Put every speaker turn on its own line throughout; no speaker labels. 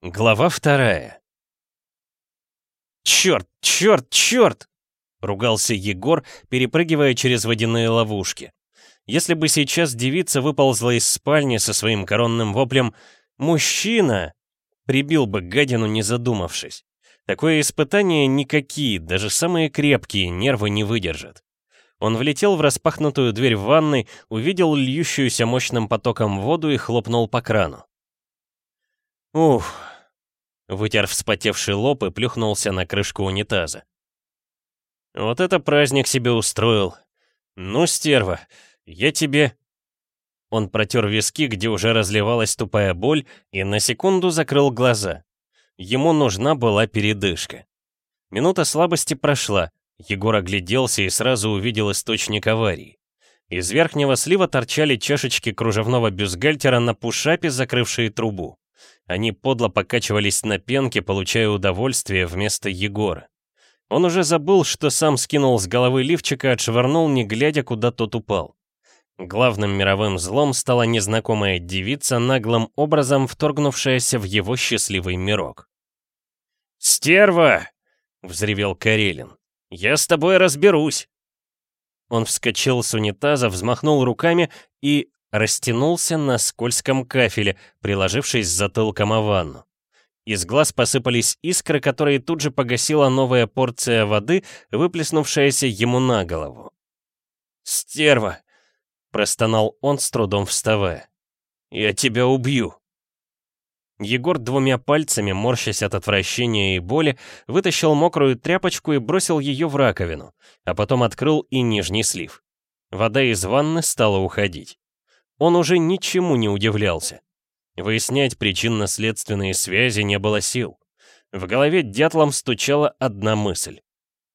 Глава вторая. «Черт, черт, черт!» — ругался Егор, перепрыгивая через водяные ловушки. Если бы сейчас девица выползла из спальни со своим коронным воплем «Мужчина!», прибил бы гадину, не задумавшись. Такое испытание никакие, даже самые крепкие, нервы не выдержат. Он влетел в распахнутую дверь в ванной, увидел льющуюся мощным потоком воду и хлопнул по крану. Ух, Вытер вспотевший лоб и плюхнулся на крышку унитаза. «Вот это праздник себе устроил! Ну, стерва, я тебе...» Он протер виски, где уже разливалась тупая боль, и на секунду закрыл глаза. Ему нужна была передышка. Минута слабости прошла, Егор огляделся и сразу увидел источник аварии. Из верхнего слива торчали чашечки кружевного бюстгальтера на пушапе, закрывшие трубу. Они подло покачивались на пенке, получая удовольствие вместо Егора. Он уже забыл, что сам скинул с головы лифчика, отшвырнул, не глядя, куда тот упал. Главным мировым злом стала незнакомая девица, наглым образом вторгнувшаяся в его счастливый мирок. «Стерва!» — взревел Карелин. «Я с тобой разберусь!» Он вскочил с унитаза, взмахнул руками и растянулся на скользком кафеле, приложившись затылком о ванну. Из глаз посыпались искры, которые тут же погасила новая порция воды, выплеснувшаяся ему на голову. «Стерва!» — простонал он, с трудом вставая. «Я тебя убью!» Егор двумя пальцами, морщась от отвращения и боли, вытащил мокрую тряпочку и бросил ее в раковину, а потом открыл и нижний слив. Вода из ванны стала уходить. Он уже ничему не удивлялся. Выяснять причинно-следственные связи не было сил. В голове дятлом стучала одна мысль.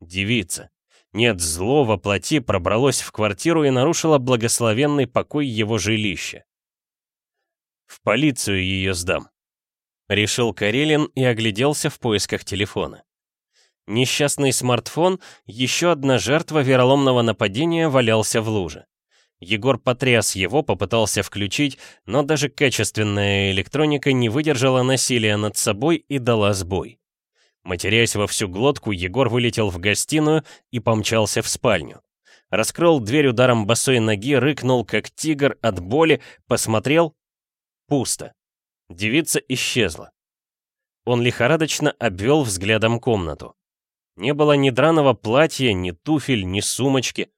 Девица. Нет, зло во плоти пробралось в квартиру и нарушило благословенный покой его жилища. В полицию ее сдам. Решил Карелин и огляделся в поисках телефона. Несчастный смартфон, еще одна жертва вероломного нападения, валялся в луже. Егор потряс его, попытался включить, но даже качественная электроника не выдержала насилия над собой и дала сбой. Матерясь во всю глотку, Егор вылетел в гостиную и помчался в спальню. Раскрыл дверь ударом босой ноги, рыкнул как тигр от боли, посмотрел — пусто. Девица исчезла. Он лихорадочно обвел взглядом комнату. Не было ни драного платья, ни туфель, ни сумочки.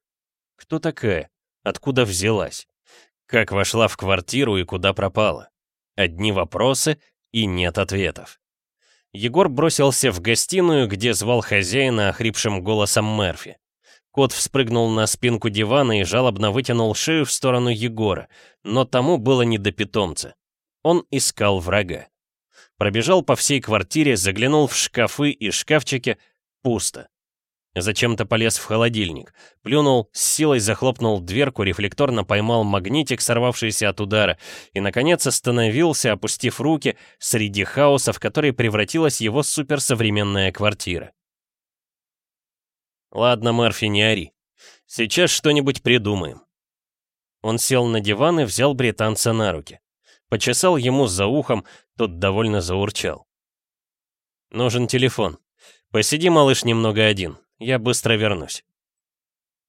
Кто такая? Откуда взялась? Как вошла в квартиру и куда пропала? Одни вопросы и нет ответов. Егор бросился в гостиную, где звал хозяина охрипшим голосом Мерфи. Кот вспрыгнул на спинку дивана и жалобно вытянул шею в сторону Егора, но тому было не до питомца. Он искал врага. Пробежал по всей квартире, заглянул в шкафы и шкафчики. Пусто. Зачем-то полез в холодильник. Плюнул, с силой захлопнул дверку, рефлекторно поймал магнитик, сорвавшийся от удара, и, наконец, остановился, опустив руки, среди хаоса, в который превратилась его суперсовременная квартира. «Ладно, Мерфи, не ори. Сейчас что-нибудь придумаем». Он сел на диван и взял британца на руки. Почесал ему за ухом, тот довольно заурчал. «Нужен телефон. Посиди, малыш, немного один. Я быстро вернусь».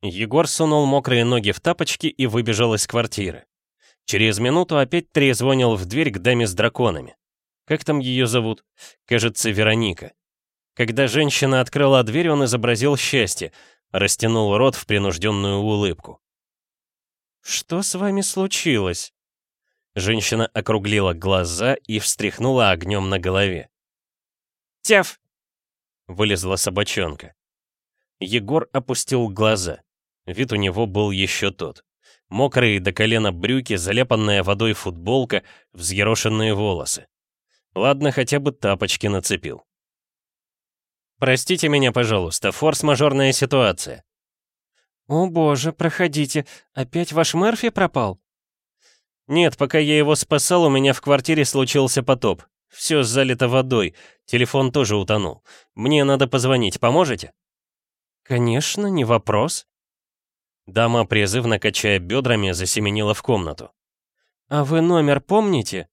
Егор сунул мокрые ноги в тапочки и выбежал из квартиры. Через минуту опять трезвонил в дверь к даме с драконами. Как там ее зовут? Кажется, Вероника. Когда женщина открыла дверь, он изобразил счастье, растянул рот в принужденную улыбку. «Что с вами случилось?» Женщина округлила глаза и встряхнула огнем на голове. «Тяф!» — вылезла собачонка. Егор опустил глаза. Вид у него был еще тот. Мокрые до колена брюки, заляпанная водой футболка, взъерошенные волосы. Ладно, хотя бы тапочки нацепил. «Простите меня, пожалуйста, форс-мажорная ситуация». «О боже, проходите, опять ваш Мерфи пропал?» «Нет, пока я его спасал, у меня в квартире случился потоп. Все залито водой, телефон тоже утонул. Мне надо позвонить, поможете?» «Конечно, не вопрос». Дама, призывно качая бедрами, засеменила в комнату. «А вы номер помните?»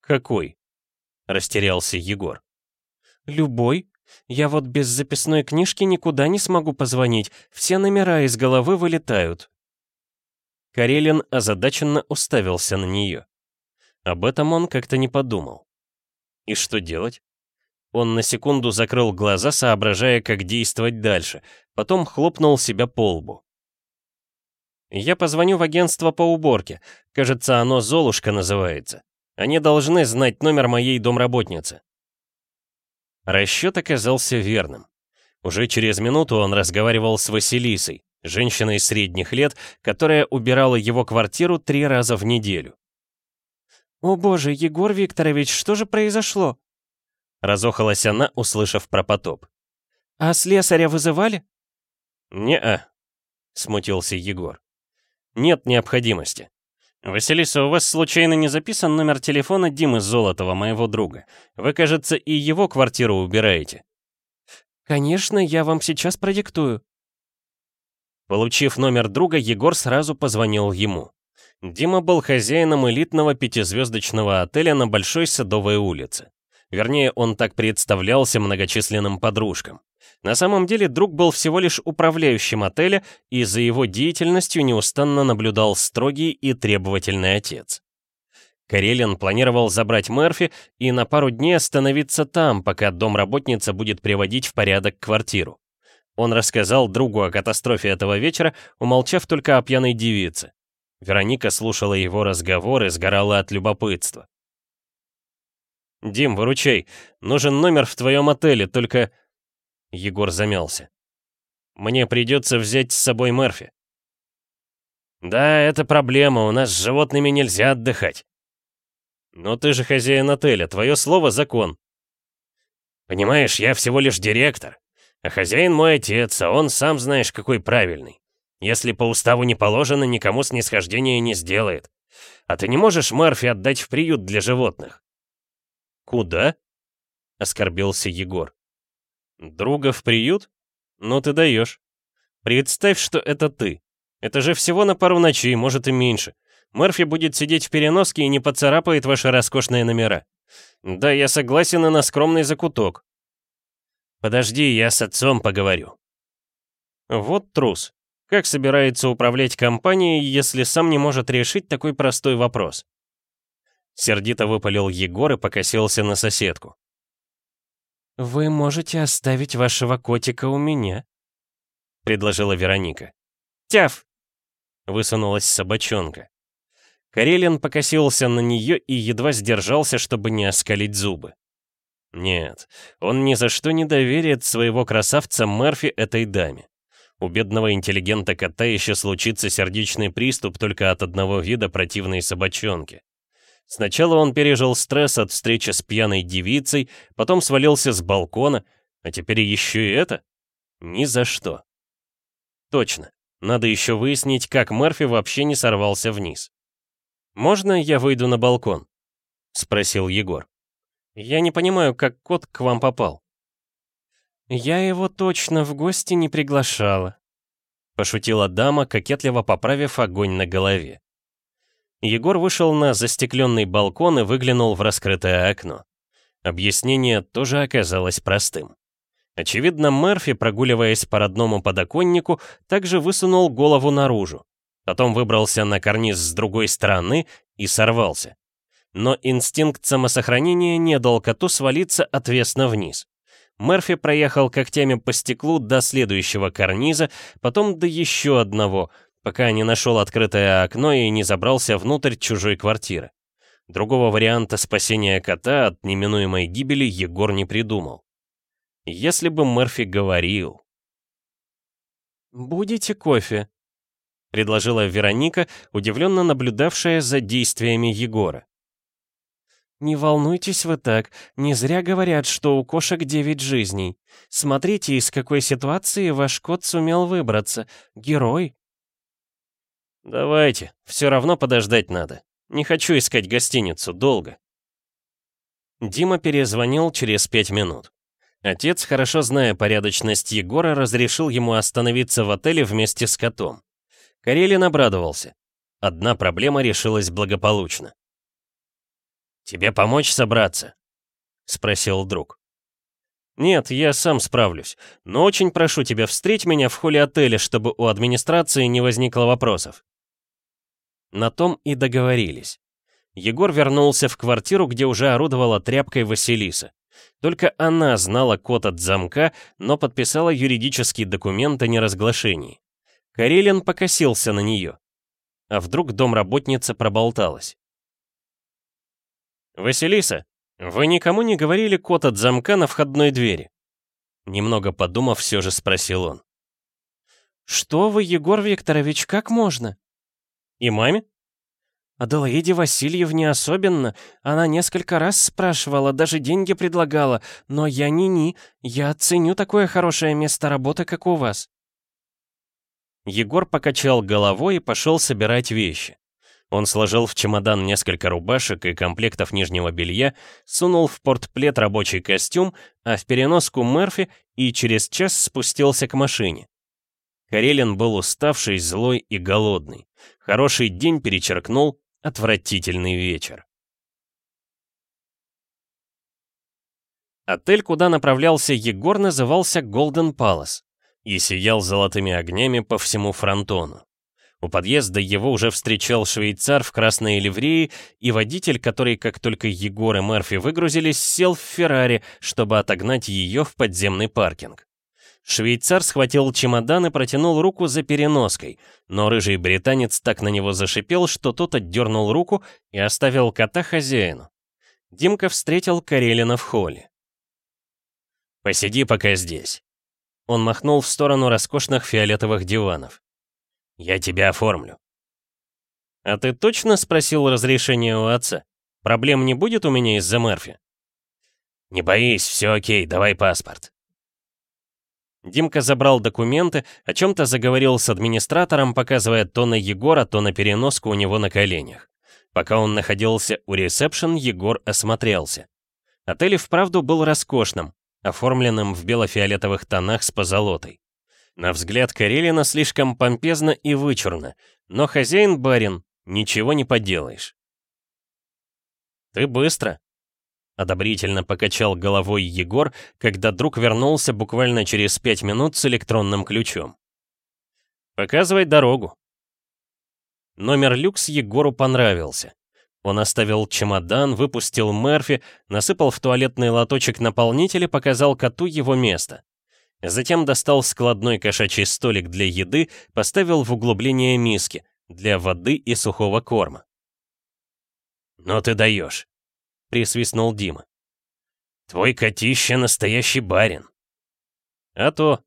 «Какой?» — растерялся Егор.
«Любой. Я вот без записной книжки никуда не смогу позвонить, все номера из головы вылетают».
Карелин озадаченно уставился на нее. Об этом он как-то не подумал. И что делать? Он на секунду закрыл глаза, соображая, как действовать дальше, потом хлопнул себя по лбу. «Я позвоню в агентство по уборке. Кажется, оно «Золушка» называется. Они должны знать номер моей домработницы». Расчет оказался верным. Уже через минуту он разговаривал с Василисой, женщиной средних лет, которая убирала его квартиру три раза в неделю.
«О боже, Егор Викторович, что же произошло?»
Разохалась она, услышав про потоп.
«А слесаря вызывали?»
«Не-а», смутился Егор. «Нет необходимости. Василиса, у вас случайно не записан номер телефона Димы Золотова, моего друга? Вы, кажется, и его квартиру убираете».
«Конечно, я вам сейчас продиктую».
Получив номер друга, Егор сразу позвонил ему. Дима был хозяином элитного пятизвездочного отеля на Большой Садовой улице. Вернее, он так представлялся многочисленным подружкам. На самом деле друг был всего лишь управляющим отеля, и за его деятельностью неустанно наблюдал строгий и требовательный отец. Карелин планировал забрать Мерфи и на пару дней остановиться там, пока домработница будет приводить в порядок квартиру. Он рассказал другу о катастрофе этого вечера, умолчав только о пьяной девице. Вероника слушала его разговор и сгорала от любопытства. «Дим, выручай. Нужен номер в твоем отеле, только...» Егор замялся. «Мне придется взять с собой Мерфи». «Да, это проблема, у нас с животными нельзя отдыхать». «Но ты же хозяин отеля, твое слово — закон». «Понимаешь, я всего лишь директор, а хозяин мой отец, а он сам знаешь какой правильный. Если по уставу не положено, никому снисхождения не сделает. А ты не можешь Мерфи отдать в приют для животных?» «Куда?» — оскорбился Егор. «Друга в приют? Ну ты даешь. Представь, что это ты. Это же всего на пару ночей, может и меньше. Мерфи будет сидеть в переноске и не поцарапает ваши роскошные номера. Да, я согласен и на скромный закуток. Подожди, я с отцом поговорю. Вот трус. Как собирается управлять компанией, если сам не может решить такой простой вопрос? Сердито выпалил Егор и покосился на соседку.
«Вы можете оставить вашего котика у меня», — предложила Вероника.
«Тяф!» — высунулась собачонка. Карелин покосился на нее и едва сдержался, чтобы не оскалить зубы. Нет, он ни за что не доверит своего красавца Мерфи этой даме. У бедного интеллигента кота еще случится сердечный приступ только от одного вида противной собачонки. Сначала он пережил стресс от встречи с пьяной девицей, потом свалился с балкона, а теперь еще и это? Ни за что. Точно. Надо еще выяснить, как Мерфи вообще не сорвался вниз. «Можно я выйду на балкон?» — спросил Егор. «Я не понимаю, как кот к вам попал».
«Я его точно в гости не приглашала», — пошутила дама, кокетливо поправив огонь на голове.
Егор вышел на застекленный балкон и выглянул в раскрытое окно. Объяснение тоже оказалось простым. Очевидно, Мерфи, прогуливаясь по родному подоконнику, также высунул голову наружу. Потом выбрался на карниз с другой стороны и сорвался. Но инстинкт самосохранения не дал коту свалиться отвесно вниз. Мерфи проехал когтями по стеклу до следующего карниза, потом до еще одного, пока не нашел открытое окно и не забрался внутрь чужой квартиры. Другого варианта спасения кота от неминуемой гибели Егор не придумал. Если бы Мерфи говорил...
«Будете кофе?»
— предложила Вероника, удивленно наблюдавшая за действиями Егора.
«Не волнуйтесь вы так, не зря говорят, что у кошек девять жизней. Смотрите, из какой ситуации ваш кот сумел выбраться. Герой!»
«Давайте, все равно подождать надо. Не хочу искать гостиницу долго». Дима перезвонил через пять минут. Отец, хорошо зная порядочность Егора, разрешил ему остановиться в отеле вместе с котом. Карелин обрадовался. Одна проблема решилась благополучно. «Тебе помочь собраться?» — спросил друг. «Нет, я сам справлюсь, но очень прошу тебя встретить меня в холле отеля, чтобы у администрации не возникло вопросов». На том и договорились. Егор вернулся в квартиру, где уже орудовала тряпкой Василиса. Только она знала код от замка, но подписала юридический документ о неразглашении. Карелин покосился на нее. А вдруг домработница проболталась? «Василиса, вы никому не говорили код от замка на входной двери?» Немного подумав, все же спросил он.
«Что вы, Егор Викторович, как можно?»
«И маме?»
Аделаиде Васильевне особенно. Она несколько раз спрашивала, даже деньги предлагала. Но я не-ни, я ценю такое хорошее место работы, как у вас.
Егор покачал головой и пошел собирать вещи. Он сложил в чемодан несколько рубашек и комплектов нижнего белья, сунул в портплет рабочий костюм, а в переноску Мерфи и через час спустился к машине. Карелин был уставший, злой и голодный. Хороший день перечеркнул отвратительный вечер. Отель, куда направлялся Егор, назывался Golden Palace и сиял золотыми огнями по всему фронтону. У подъезда его уже встречал швейцар в красной ливреи и водитель, который, как только Егор и Мерфи выгрузились, сел в Феррари, чтобы отогнать ее в подземный паркинг. Швейцар схватил чемодан и протянул руку за переноской, но рыжий британец так на него зашипел, что тот отдернул руку и оставил кота хозяину. Димка встретил Карелина в холле. «Посиди пока здесь». Он махнул в сторону роскошных фиолетовых диванов. «Я тебя оформлю». «А ты точно спросил разрешение у отца? Проблем не будет у меня из-за Мерфи?» «Не боись, все окей, давай паспорт». Димка забрал документы, о чем-то заговорил с администратором, показывая то на Егора, то на переноску у него на коленях. Пока он находился у ресепшн, Егор осмотрелся. Отель вправду был роскошным, оформленным в бело-фиолетовых тонах с позолотой. На взгляд Карелина слишком помпезно и вычурно, но хозяин-барин, ничего не поделаешь. «Ты быстро», — одобрительно покачал головой Егор, когда друг вернулся буквально через пять минут с электронным ключом. «Показывай дорогу». Номер люкс Егору понравился. Он оставил чемодан, выпустил Мерфи, насыпал в туалетный лоточек наполнитель показал коту его место. Затем достал складной кошачий столик для еды, поставил в углубление миски, для воды и сухого корма. «Ну ты даешь!» — присвистнул Дима. «Твой котище настоящий барин». «А то.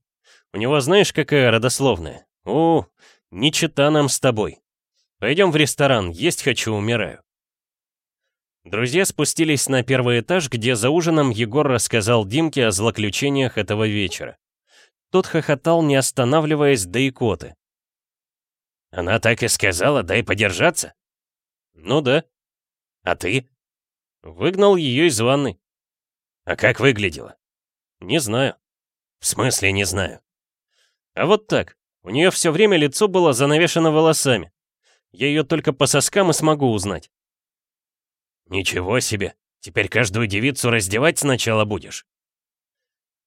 У него знаешь, какая родословная? О, не чита нам с тобой. Пойдем в ресторан, есть хочу, умираю». Друзья спустились на первый этаж, где за ужином Егор рассказал Димке о злоключениях этого вечера. Тот хохотал, не останавливаясь до икоты. «Она так и сказала, дай подержаться?» «Ну да». «А ты?» «Выгнал ее из ванны». «А как выглядела?» «Не знаю». «В смысле не знаю?» «А вот так. У нее все время лицо было занавешено волосами. Я ее только по соскам и смогу узнать». «Ничего себе! Теперь каждую девицу раздевать сначала будешь?»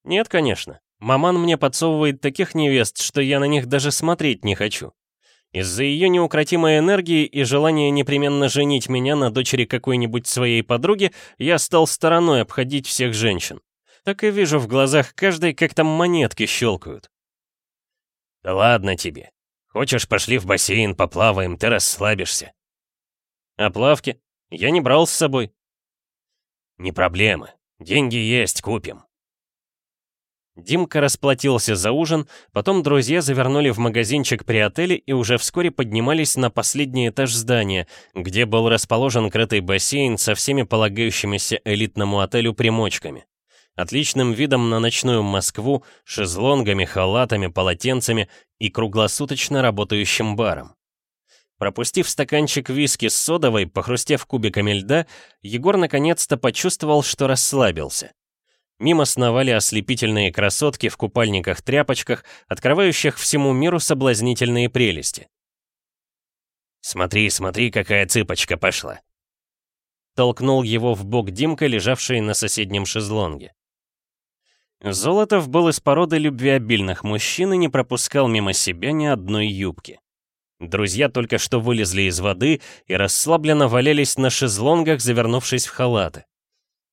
«Нет, конечно. Маман мне подсовывает таких невест, что я на них даже смотреть не хочу. Из-за ее неукротимой энергии и желания непременно женить меня на дочери какой-нибудь своей подруги, я стал стороной обходить всех женщин. Так и вижу в глазах каждой, как там монетки щелкают. «Да ладно тебе. Хочешь, пошли в бассейн, поплаваем, ты расслабишься». «А плавки? Я не брал с собой». «Не проблема. Деньги есть, купим». Димка расплатился за ужин, потом друзья завернули в магазинчик при отеле и уже вскоре поднимались на последний этаж здания, где был расположен крытый бассейн со всеми полагающимися элитному отелю примочками. Отличным видом на ночную Москву, шезлонгами, халатами, полотенцами и круглосуточно работающим баром. Пропустив стаканчик виски с содовой, похрустев кубиками льда, Егор наконец-то почувствовал, что расслабился. Мимо сновали ослепительные красотки в купальниках-тряпочках, открывающих всему миру соблазнительные прелести. «Смотри, смотри, какая цыпочка пошла!» толкнул его в бок Димка, лежавший на соседнем шезлонге. Золотов был из породы любвеобильных мужчин и не пропускал мимо себя ни одной юбки. Друзья только что вылезли из воды и расслабленно валялись на шезлонгах, завернувшись в халаты.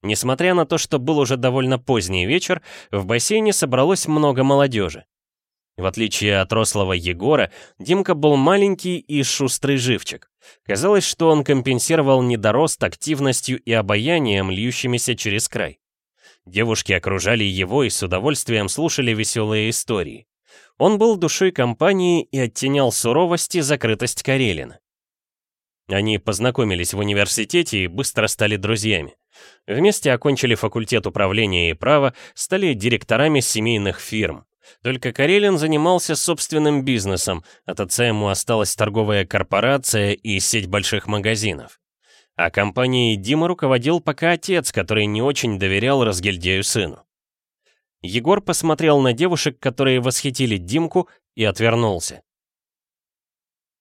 Несмотря на то, что был уже довольно поздний вечер, в бассейне собралось много молодежи. В отличие от рослого Егора, Димка был маленький и шустрый живчик. Казалось, что он компенсировал недорост активностью и обаянием, льющимися через край. Девушки окружали его и с удовольствием слушали веселые истории. Он был душой компании и оттенял суровость и закрытость Карелина. Они познакомились в университете и быстро стали друзьями. Вместе окончили факультет управления и права, стали директорами семейных фирм. Только Карелин занимался собственным бизнесом, от отца ему осталась торговая корпорация и сеть больших магазинов. А компанией Дима руководил пока отец, который не очень доверял разгильдею сыну. Егор посмотрел на девушек, которые восхитили Димку, и отвернулся.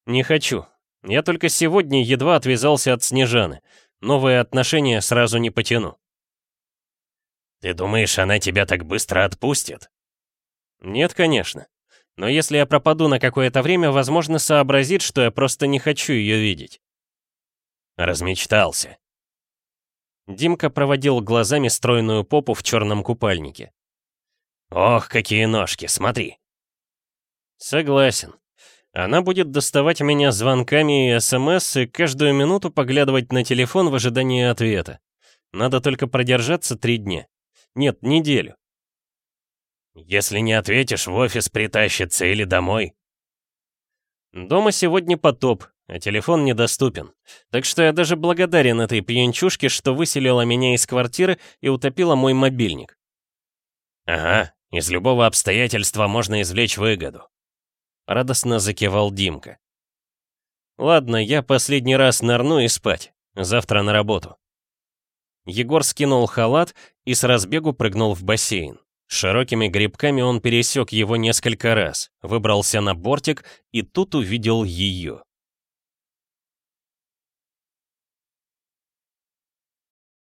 «Не хочу. Я только сегодня едва отвязался от Снежаны. Новые отношения сразу не потяну».
«Ты думаешь, она тебя так быстро отпустит?»
Нет, конечно. Но если я пропаду на какое-то время, возможно, сообразит, что я просто не хочу ее видеть.
Размечтался.
Димка проводил глазами стройную попу в черном купальнике.
«Ох, какие ножки, смотри!»
«Согласен. Она будет доставать меня звонками и СМС и каждую минуту поглядывать на телефон в ожидании ответа. Надо только продержаться три дня. Нет, неделю.
Если не ответишь, в офис притащится или домой.
Дома сегодня потоп, а телефон недоступен. Так что я даже благодарен этой пьянчушке, что выселила меня из квартиры и утопила мой мобильник.
Ага, из любого обстоятельства можно извлечь выгоду.
Радостно закивал Димка. Ладно, я последний раз нырну и спать. Завтра на работу. Егор скинул халат и с разбегу прыгнул в бассейн. Широкими грибками он пересек его несколько раз, выбрался на бортик и тут увидел ее.